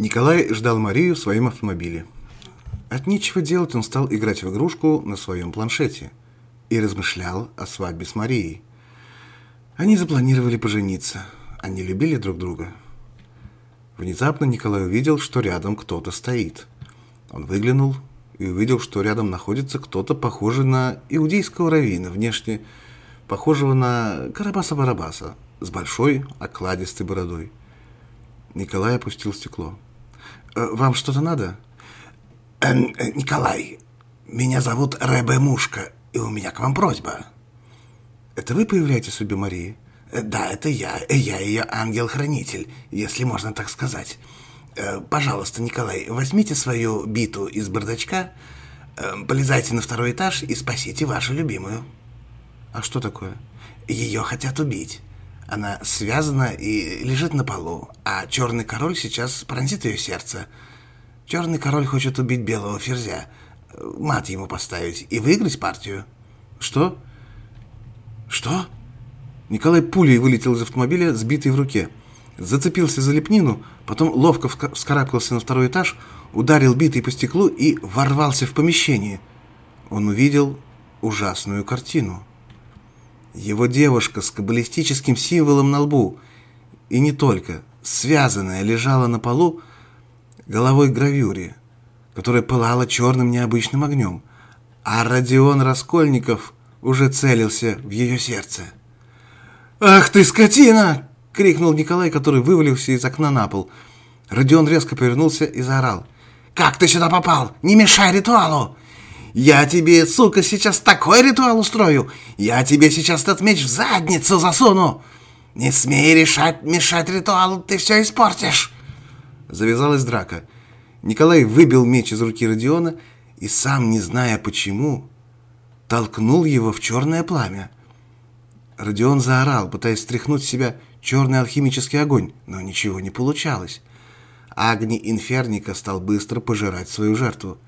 Николай ждал Марию в своем автомобиле. От нечего делать он стал играть в игрушку на своем планшете и размышлял о свадьбе с Марией. Они запланировали пожениться. Они любили друг друга. Внезапно Николай увидел, что рядом кто-то стоит. Он выглянул и увидел, что рядом находится кто-то похожий на иудейского раввина, внешне похожего на Карабаса-Барабаса, с большой окладистой бородой. Николай опустил стекло. «Э, «Вам что-то надо?» э, «Николай, меня зовут Рэбе Мушка, и у меня к вам просьба». «Это вы появляетесь судьбе Марии?» «Э, «Да, это я. Я ее ангел-хранитель, если можно так сказать. Э, пожалуйста, Николай, возьмите свою биту из бардачка, э, полезайте на второй этаж и спасите вашу любимую». «А что такое?» «Ее хотят убить». Она связана и лежит на полу, а черный король сейчас пронзит ее сердце. Черный король хочет убить белого ферзя, мат ему поставить и выиграть партию. Что? Что? Николай пулей вылетел из автомобиля, сбитый в руке. Зацепился за лепнину, потом ловко вскарабкался на второй этаж, ударил битой по стеклу и ворвался в помещение. Он увидел ужасную картину. Его девушка с каббалистическим символом на лбу, и не только, связанная, лежала на полу головой гравюре, которая пылала черным необычным огнем, а Родион Раскольников уже целился в ее сердце. «Ах ты, скотина!» — крикнул Николай, который вывалился из окна на пол. Родион резко повернулся и заорал. «Как ты сюда попал? Не мешай ритуалу!» Я тебе, сука, сейчас такой ритуал устрою. Я тебе сейчас этот меч в задницу засуну. Не смей решать, мешать ритуалу, ты все испортишь. Завязалась драка. Николай выбил меч из руки Родиона и, сам не зная почему, толкнул его в черное пламя. Родион заорал, пытаясь стряхнуть с себя черный алхимический огонь, но ничего не получалось. Агни Инферника стал быстро пожирать свою жертву.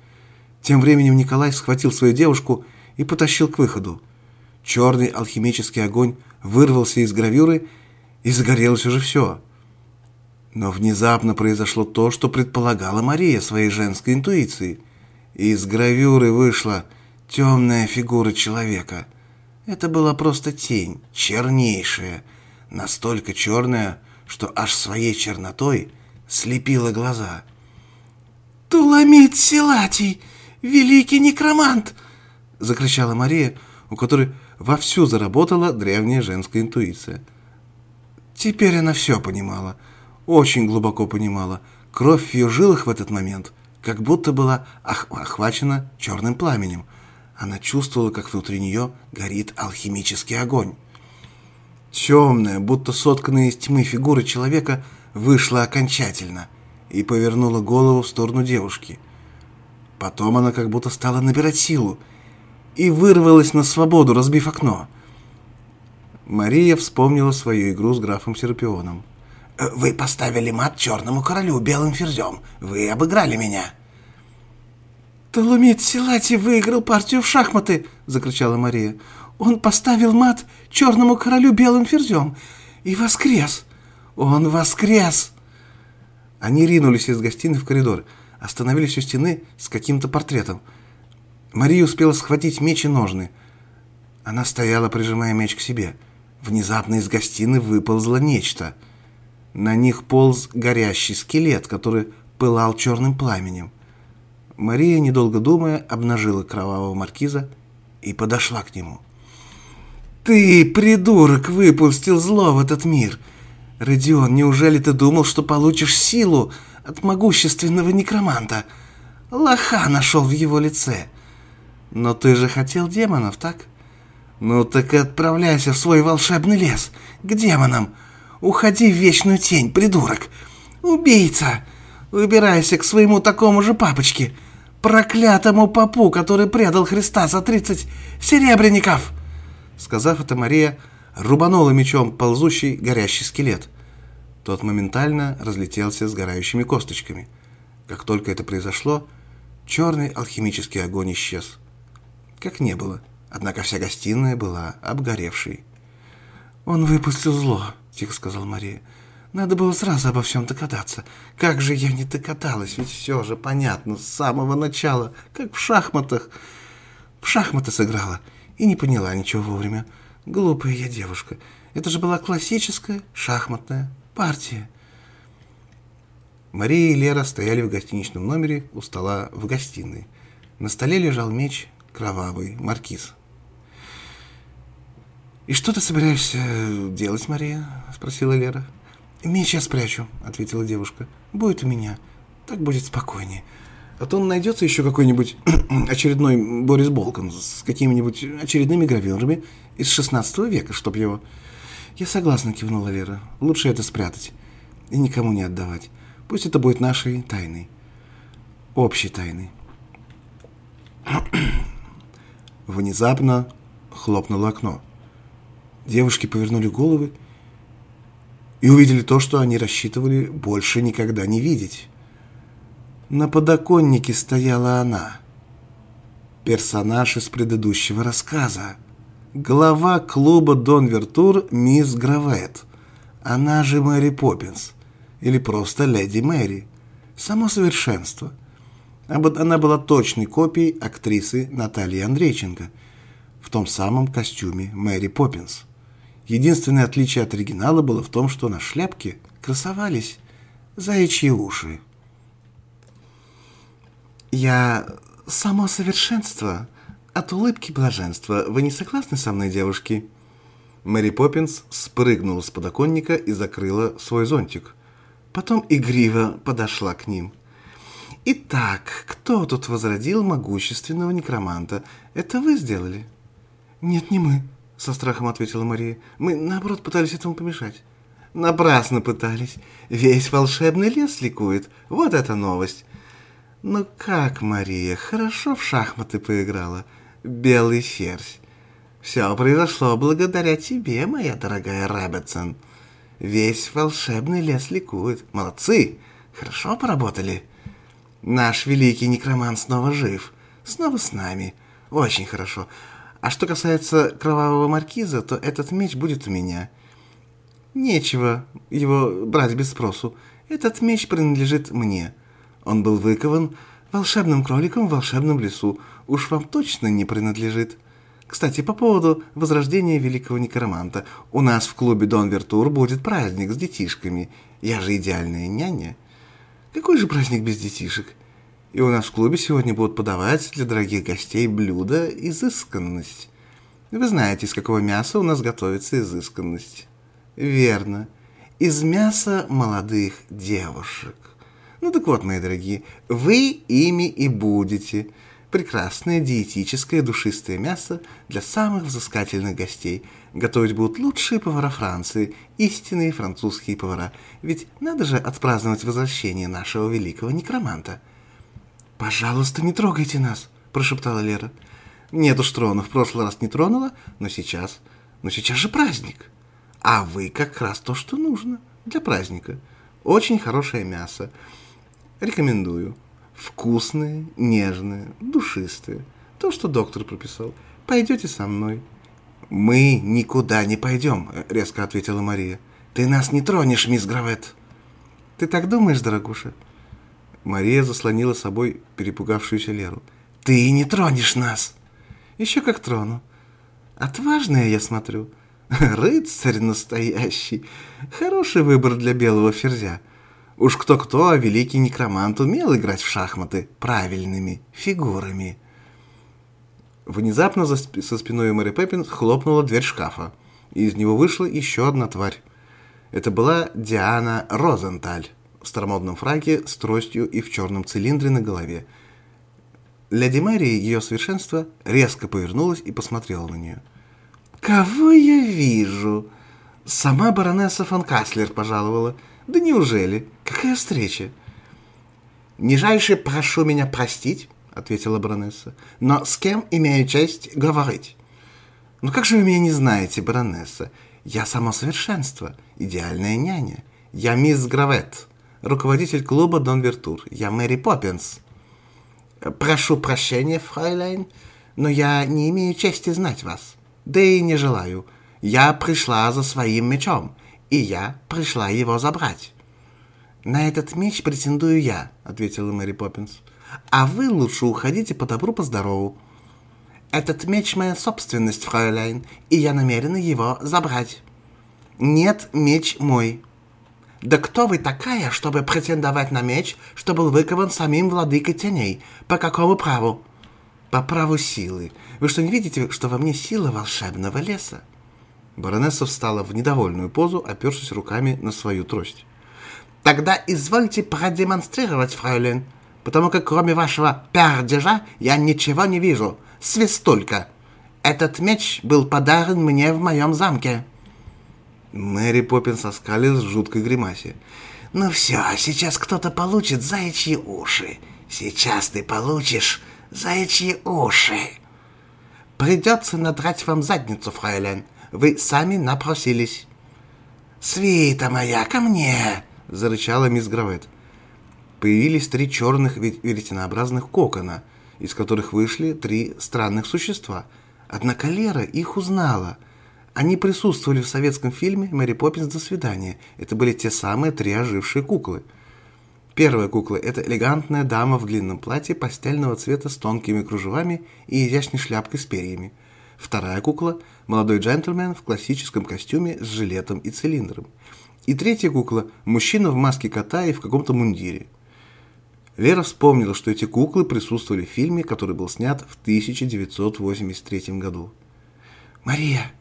Тем временем Николай схватил свою девушку и потащил к выходу. Черный алхимический огонь вырвался из гравюры, и загорелось уже все. Но внезапно произошло то, что предполагала Мария своей женской интуицией. Из гравюры вышла темная фигура человека. Это была просто тень, чернейшая, настолько черная, что аж своей чернотой слепила глаза. «Туламид Силатий!» Великий некромант!» — закричала Мария, у которой вовсю заработала древняя женская интуиция. Теперь она все понимала, очень глубоко понимала. Кровь в ее жилах в этот момент как будто была ох охвачена черным пламенем. Она чувствовала, как внутри нее горит алхимический огонь. Темная, будто сотканная из тьмы фигура человека вышла окончательно и повернула голову в сторону девушки — Потом она как будто стала набирать силу и вырвалась на свободу, разбив окно. Мария вспомнила свою игру с графом Серапионом. «Э, «Вы поставили мат черному королю белым ферзем. Вы обыграли меня». «Толумит Силати выиграл партию в шахматы!» — закричала Мария. «Он поставил мат черному королю белым ферзем и воскрес! Он воскрес!» Они ринулись из гостиной в коридор — остановились у стены с каким-то портретом. Мария успела схватить меч и ножны. Она стояла, прижимая меч к себе. Внезапно из гостиной выползло нечто. На них полз горящий скелет, который пылал черным пламенем. Мария, недолго думая, обнажила кровавого маркиза и подошла к нему. «Ты, придурок, выпустил зло в этот мир! Родион, неужели ты думал, что получишь силу, от могущественного некроманта. Лоха нашел в его лице. Но ты же хотел демонов, так? Ну так отправляйся в свой волшебный лес, к демонам. Уходи в вечную тень, придурок. Убийца! Убирайся к своему такому же папочке, проклятому попу, который предал Христа за тридцать серебряников!» Сказав это, Мария рубанула мечом ползущий горящий скелет. Тот моментально разлетелся сгорающими косточками. Как только это произошло, черный алхимический огонь исчез. Как не было, однако вся гостиная была обгоревшей. «Он выпустил зло», — тихо сказал Мария. Надо было сразу обо всем догадаться. Как же я не догадалась, ведь все же понятно с самого начала, как в шахматах. В шахматы сыграла и не поняла ничего вовремя. Глупая я девушка. Это же была классическая шахматная партия. Мария и Лера стояли в гостиничном номере у стола в гостиной. На столе лежал меч кровавый, маркиз. «И что ты собираешься делать, Мария?» – спросила Лера. «Меч я спрячу», – ответила девушка. «Будет у меня. Так будет спокойнее. А то найдется еще какой-нибудь очередной Борис Болкан с какими-нибудь очередными гравюрами из 16 века, чтоб его...» «Я согласна», – кивнула Лера. «Лучше это спрятать и никому не отдавать. Пусть это будет нашей тайной. Общей тайной». Внезапно хлопнуло окно. Девушки повернули головы и увидели то, что они рассчитывали больше никогда не видеть. На подоконнике стояла она, персонаж из предыдущего рассказа, глава клуба Дон Вертур мисс Гравет, она же Мэри Поппинс, или просто Леди Мэри, само совершенство. Она была точной копией актрисы Натальи Андрейченко в том самом костюме Мэри Поппинс. Единственное отличие от оригинала было в том, что на шляпке красовались заячьи уши. «Я само совершенство, от улыбки блаженства. Вы не согласны со мной, девушки?» Мэри Поппинс спрыгнула с подоконника и закрыла свой зонтик. Потом игриво подошла к ним. «Итак, кто тут возродил могущественного некроманта? Это вы сделали?» «Нет, не мы», со страхом ответила Мария. Мы, наоборот, пытались этому помешать. Напрасно пытались. Весь волшебный лес ликует. Вот эта новость. Ну как, Мария, хорошо в шахматы поиграла. Белый ферзь. Все произошло благодаря тебе, моя дорогая Рэббитсон. Весь волшебный лес ликует. Молодцы! Хорошо поработали. Наш великий некроман снова жив. Снова с нами. Очень хорошо. А что касается кровавого маркиза, то этот меч будет у меня. Нечего его брать без спросу. Этот меч принадлежит мне. Он был выкован волшебным кроликом в волшебном лесу. Уж вам точно не принадлежит. Кстати, по поводу возрождения великого некроманта. У нас в клубе Дон Вертур будет праздник с детишками. Я же идеальная няня. Какой же праздник без детишек? И у нас в клубе сегодня будут подавать для дорогих гостей блюда «Изысканность». Вы знаете, из какого мяса у нас готовится изысканность. Верно. Из мяса молодых девушек. Ну так вот, мои дорогие, вы ими и будете. Прекрасное диетическое душистое мясо для самых взыскательных гостей. Готовить будут лучшие повара Франции, истинные французские повара. Ведь надо же отпраздновать возвращение нашего великого некроманта – «Пожалуйста, не трогайте нас», – прошептала Лера. «Нет уж, трону, в прошлый раз не тронула, но сейчас... Но сейчас же праздник. А вы как раз то, что нужно для праздника. Очень хорошее мясо. Рекомендую. Вкусное, нежное, душистое. То, что доктор прописал. Пойдете со мной». «Мы никуда не пойдем», – резко ответила Мария. «Ты нас не тронешь, мисс Гравет». «Ты так думаешь, дорогуша?» Мария заслонила собой перепугавшуюся Леру. «Ты не тронешь нас!» «Еще как трону. Отважная, я смотрю. Рыцарь настоящий. Хороший выбор для белого ферзя. Уж кто-кто, а великий некромант умел играть в шахматы правильными фигурами». Внезапно за сп со спиной Мэри Пеппин хлопнула дверь шкафа, и из него вышла еще одна тварь. Это была Диана Розенталь в старомодном фраке с тростью и в черном цилиндре на голове. Леди Мэри, ее совершенство, резко повернулась и посмотрела на нее. «Кого я вижу?» «Сама баронесса фон Каслер пожаловала. Да неужели? Какая встреча?» «Нижайше прошу меня простить», — ответила баронесса. «Но с кем имею честь говорить?» «Ну как же вы меня не знаете, баронесса? Я само совершенство, идеальная няня. Я мисс Гравет, руководитель клуба Дон Вертур. Я Мэри Поппинс. Прошу прощения, фрайляйн, но я не имею чести знать вас. Да и не желаю. Я пришла за своим мечом, и я пришла его забрать». «На этот меч претендую я», — ответила Мэри Поппинс. «А вы лучше уходите по добру, по здорову». «Этот меч — моя собственность, фройляйн, и я намерена его забрать». «Нет, меч мой». «Да кто вы такая, чтобы претендовать на меч, что был выкован самим владыкой теней? По какому праву?» «По праву силы. Вы что, не видите, что во мне сила волшебного леса?» Баронесса встала в недовольную позу, опершись руками на свою трость. Тогда извольте продемонстрировать, фройлен, потому как кроме вашего пердежа я ничего не вижу. Свистулька. Этот меч был подарен мне в моем замке». Мэри Поппинс оскалилась в жуткой гримасе. «Ну все, сейчас кто-то получит заячьи уши. Сейчас ты получишь заячьи уши. Придется надрать вам задницу, фройлен. Вы сами напросились». «Свита моя, ко мне!» — зарычала мисс Гравет. Появились три черных веретенообразных кокона, из которых вышли три странных существа. Однако Лера их узнала. Они присутствовали в советском фильме «Мэри Поппинс. До свидания». Это были те самые три ожившие куклы. Первая кукла – это элегантная дама в длинном платье пастельного цвета с тонкими кружевами и изящной шляпкой с перьями. Вторая кукла – молодой джентльмен в классическом костюме с жилетом и цилиндром. И третья кукла – мужчина в маске кота и в каком-то мундире. Лера вспомнила, что эти куклы присутствовали в фильме, который был снят в 1983 году. «Мария,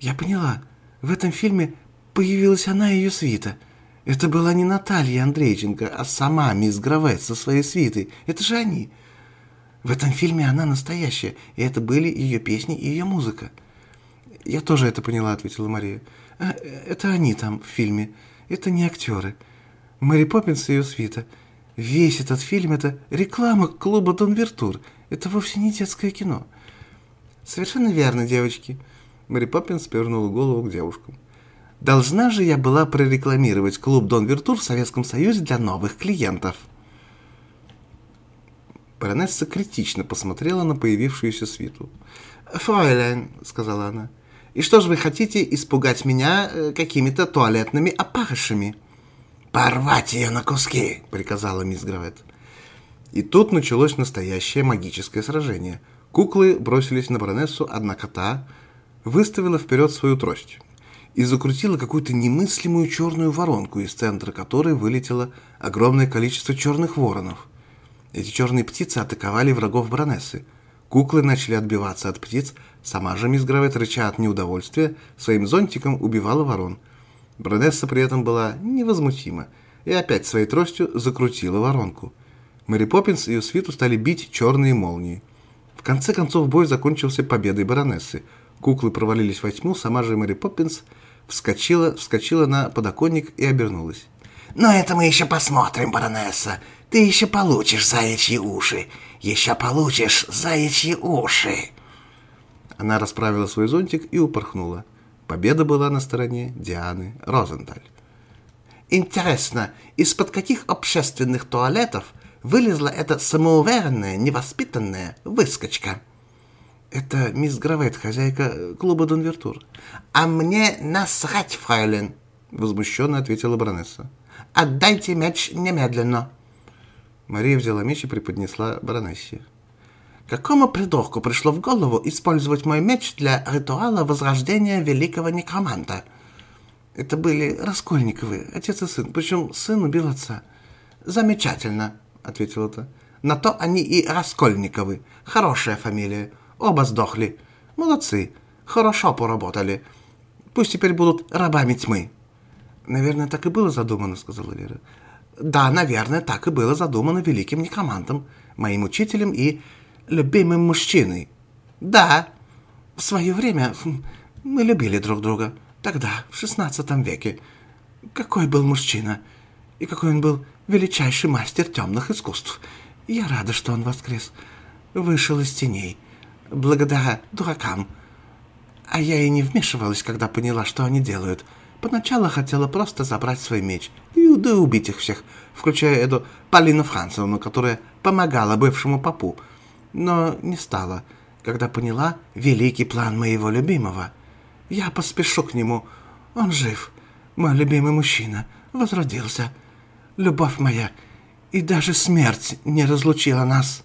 я поняла. В этом фильме появилась она и ее свита. Это была не Наталья Андрейченко, а сама мисс Гравет со своей свитой. Это же они. В этом фильме она настоящая, и это были ее песни и ее музыка». «Я тоже это поняла», — ответила Мария. А, это они там, в фильме. Это не актеры. Мэри Поппинс и ее свита. Весь этот фильм – это реклама клуба Дон Вертур. Это вовсе не детское кино. Совершенно верно, девочки. Мэри Поппинс повернула голову к девушкам. Должна же я была прорекламировать клуб Дон Вертур в Советском Союзе для новых клиентов. Баронесса критично посмотрела на появившуюся свиту. «Фройлен», — сказала она, — и что же вы хотите испугать меня э, какими-то туалетными опарышами?» «Порвать ее на куски!» — приказала мисс Гравет. И тут началось настоящее магическое сражение. Куклы бросились на баронессу, однако та выставила вперед свою трость и закрутила какую-то немыслимую черную воронку, из центра которой вылетело огромное количество черных воронов. Эти черные птицы атаковали врагов баронессы. Куклы начали отбиваться от птиц, Сама же мисс Гравет, рыча от неудовольствия, своим зонтиком убивала ворон. Бродесса при этом была невозмутима и опять своей тростью закрутила воронку. Мэри Поппинс и ее свиту стали бить черные молнии. В конце концов бой закончился победой баронессы. Куклы провалились во тьму, сама же Мэри Поппинс вскочила, вскочила на подоконник и обернулась. «Но это мы еще посмотрим, баронесса. Ты еще получишь заячьи уши. Еще получишь заячьи уши». Она расправила свой зонтик и упорхнула. Победа была на стороне Дианы Розенталь. «Интересно, из-под каких общественных туалетов вылезла эта самоуверенная, невоспитанная выскочка?» «Это мисс Гравет, хозяйка клуба Донвертур». «А мне насрать, фройлен!» — возмущенно ответила баронесса. «Отдайте мяч немедленно!» Мария взяла меч и преподнесла баронессе. Какому придурку пришло в голову использовать мой меч для ритуала возрождения великого некроманта? Это были Раскольниковы, отец и сын, причем сын убил отца. Замечательно, ответила та. На то они и Раскольниковы. Хорошая фамилия. Оба сдохли. Молодцы. Хорошо поработали. Пусть теперь будут рабами тьмы. Наверное, так и было задумано, сказала Лера. Да, наверное, так и было задумано великим некромантом, моим учителем и любимым мужчиной. Да, в свое время мы любили друг друга. Тогда, в шестнадцатом веке. Какой был мужчина. И какой он был величайший мастер темных искусств. Я рада, что он воскрес. Вышел из теней. Благодаря дуракам. А я и не вмешивалась, когда поняла, что они делают. Поначалу хотела просто забрать свой меч и да убить их всех, включая эту Полину Францевну, которая помогала бывшему попу но не стала, когда поняла великий план моего любимого. Я поспешу к нему. Он жив. Мой любимый мужчина возродился. Любовь моя, и даже смерть не разлучила нас.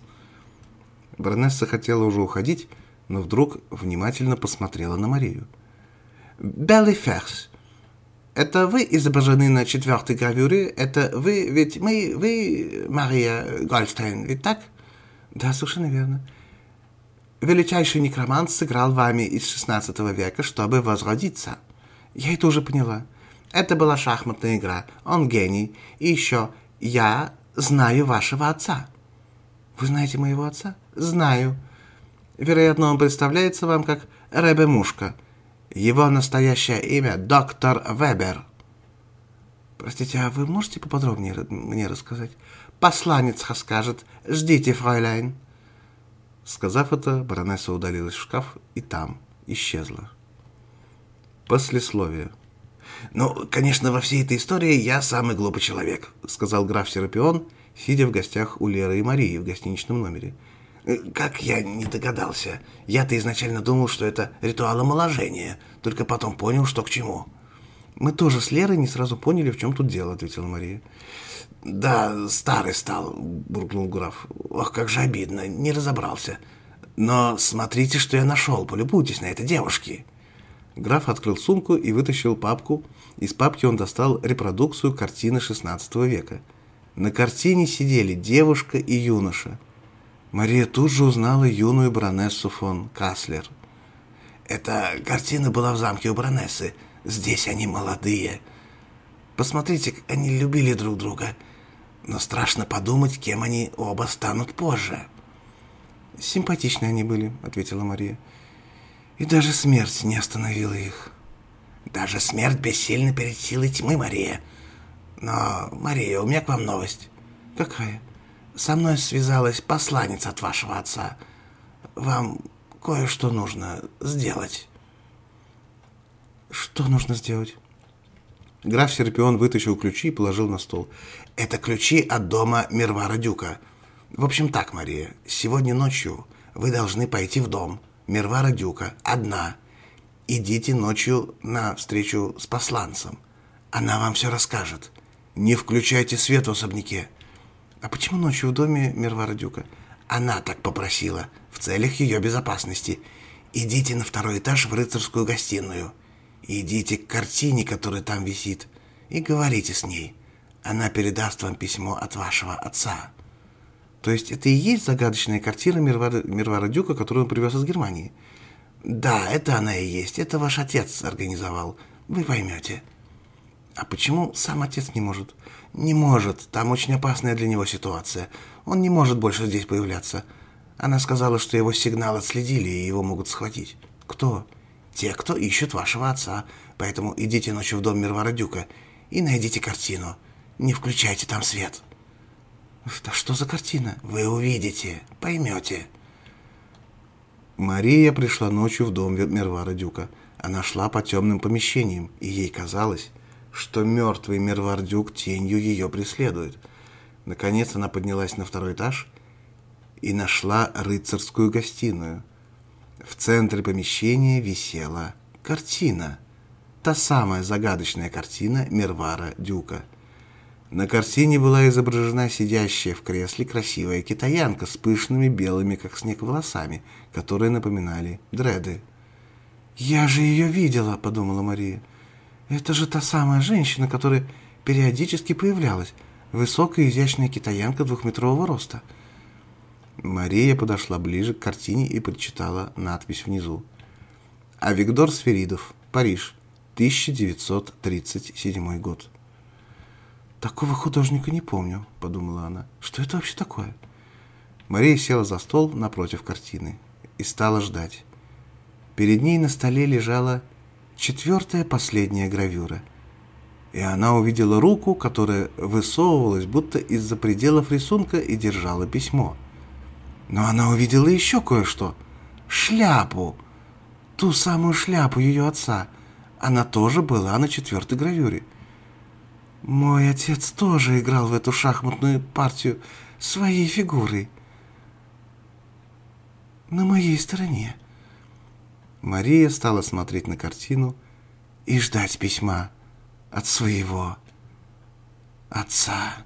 Баронесса хотела уже уходить, но вдруг внимательно посмотрела на Марию. «Белли Ферс, это вы изображены на четвертой гравюре? Это вы, ведь мы, вы Мария Гольдштейн, ведь так?» «Да, совершенно верно». «Величайший некромант сыграл вами из XVI века, чтобы возродиться». «Я это уже поняла. Это была шахматная игра. Он гений. И еще, я знаю вашего отца». «Вы знаете моего отца?» «Знаю. Вероятно, он представляется вам как Ребе Мушка. Его настоящее имя – доктор Вебер». «Простите, а вы можете поподробнее мне рассказать?» «Посланец расскажет. Ждите, фройляйн». Сказав это, баронесса удалилась в шкаф и там исчезла. Послесловие. «Ну, конечно, во всей этой истории я самый глупый человек», — сказал граф Серапион, сидя в гостях у Леры и Марии в гостиничном номере. Э, «Как я не догадался? Я-то изначально думал, что это ритуал омоложения, только потом понял, что к чему». «Мы тоже с Лерой не сразу поняли, в чем тут дело», — ответила Мария. «Да, старый стал», — буркнул граф. «Ох, как же обидно, не разобрался. Но смотрите, что я нашел, полюбуйтесь на это, девушки». Граф открыл сумку и вытащил папку. Из папки он достал репродукцию картины XVI века. На картине сидели девушка и юноша. Мария тут же узнала юную баронессу фон Каслер. «Эта картина была в замке у баронессы. Здесь они молодые. Посмотрите, как они любили друг друга. Но страшно подумать, кем они оба станут позже». «Симпатичные они были», — ответила Мария. И даже смерть не остановила их. Даже смерть бессильна перед силой тьмы, Мария. Но, Мария, у меня к вам новость. Какая? Со мной связалась посланница от вашего отца. Вам кое-что нужно сделать. Что нужно сделать? Граф Серпион вытащил ключи и положил на стол. Это ключи от дома Мирвара Дюка. В общем так, Мария, сегодня ночью вы должны пойти в дом, Мирвара Дюка, одна. Идите ночью на встречу с посланцем. Она вам все расскажет. Не включайте свет в особняке. А почему ночью в доме Мирвара Дюка? Она так попросила, в целях ее безопасности. Идите на второй этаж в рыцарскую гостиную. Идите к картине, которая там висит, и говорите с ней. Она передаст вам письмо от вашего отца. То есть это и есть загадочная картина Мирвара, Мирвара Дюка, которую он привез из Германии? Да, это она и есть. Это ваш отец организовал. Вы поймете. А почему сам отец не может? Не может. Там очень опасная для него ситуация. Он не может больше здесь появляться. Она сказала, что его сигнал отследили, и его могут схватить. Кто? Те, кто ищут вашего отца. Поэтому идите ночью в дом Мирвара Дюка и найдите картину. Не включайте там свет. Да что за картина? Вы увидите, поймете. Мария пришла ночью в дом Мервара Дюка. Она шла по темным помещениям, и ей казалось, что мертвый Мервар Дюк тенью ее преследует. Наконец она поднялась на второй этаж и нашла рыцарскую гостиную. В центре помещения висела картина. Та самая загадочная картина Мервара Дюка – на картине была изображена сидящая в кресле красивая китаянка с пышными белыми, как снег, волосами, которые напоминали дреды. «Я же ее видела», — подумала Мария. «Это же та самая женщина, которая периодически появлялась. Высокая изящная китаянка двухметрового роста». Мария подошла ближе к картине и прочитала надпись внизу. «Авигдор Сферидов, Париж, 1937 год». «Такого художника не помню», — подумала она. «Что это вообще такое?» Мария села за стол напротив картины и стала ждать. Перед ней на столе лежала четвертая последняя гравюра. И она увидела руку, которая высовывалась будто из-за пределов рисунка и держала письмо. Но она увидела еще кое-что. Шляпу. Ту самую шляпу ее отца. Она тоже была на четвертой гравюре. Мой отец тоже играл в эту шахматную партию своей фигурой. На моей стороне. Мария стала смотреть на картину и ждать письма. от своего отца.